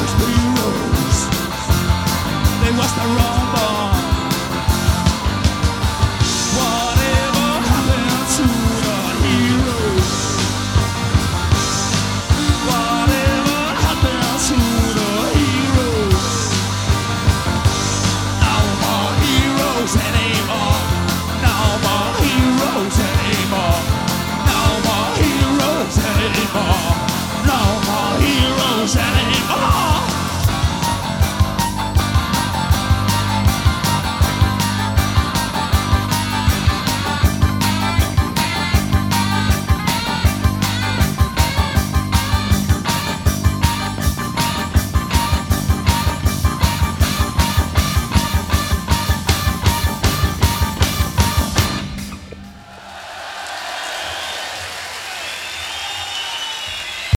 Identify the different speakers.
Speaker 1: precious heroes. They was the robber.